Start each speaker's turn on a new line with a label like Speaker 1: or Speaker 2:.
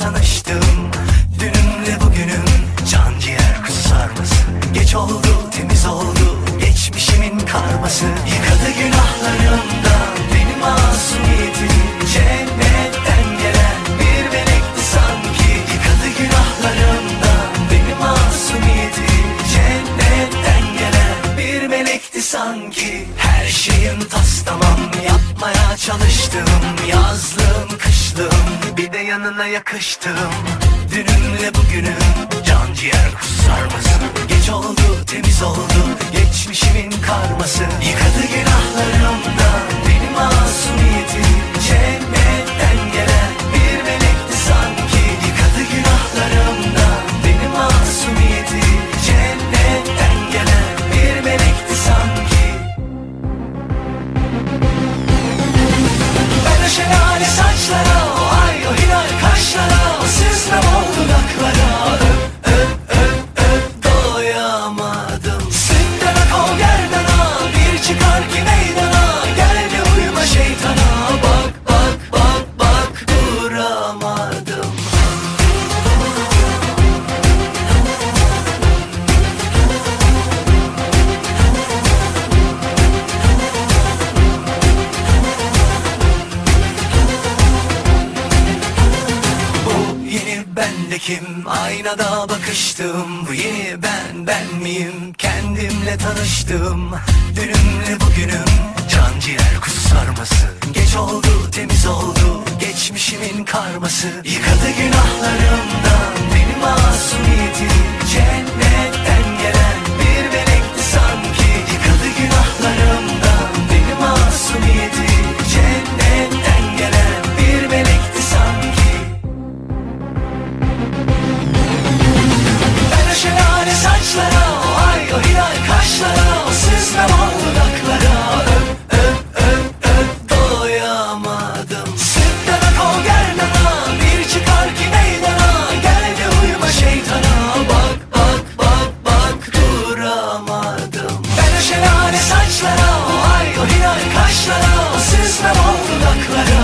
Speaker 1: tanıştım. Dünümle bugünüm. Can ciğer kusar mısın? Geç oldu temiz oldu. Geçmişimin karması. Yıkadı günahlarımdan benim masumiyetimi. Cennet yapmaya çalıştım. Yazlığım kışlığım bir de yanına yakıştım. Dünümle bugünüm can ciğer kusarması. Geç oldu temiz oldu geçmişimin karması. kim? Aynada bakıştım. Bu yeni ben ben miyim? Kendimle tanıştım. Dünümle bugünüm. Can ciğer kuzu sarması. Geç oldu temiz oldu. Geçmişimin karması. Yıkadı günahlarım Basma o dudaklara.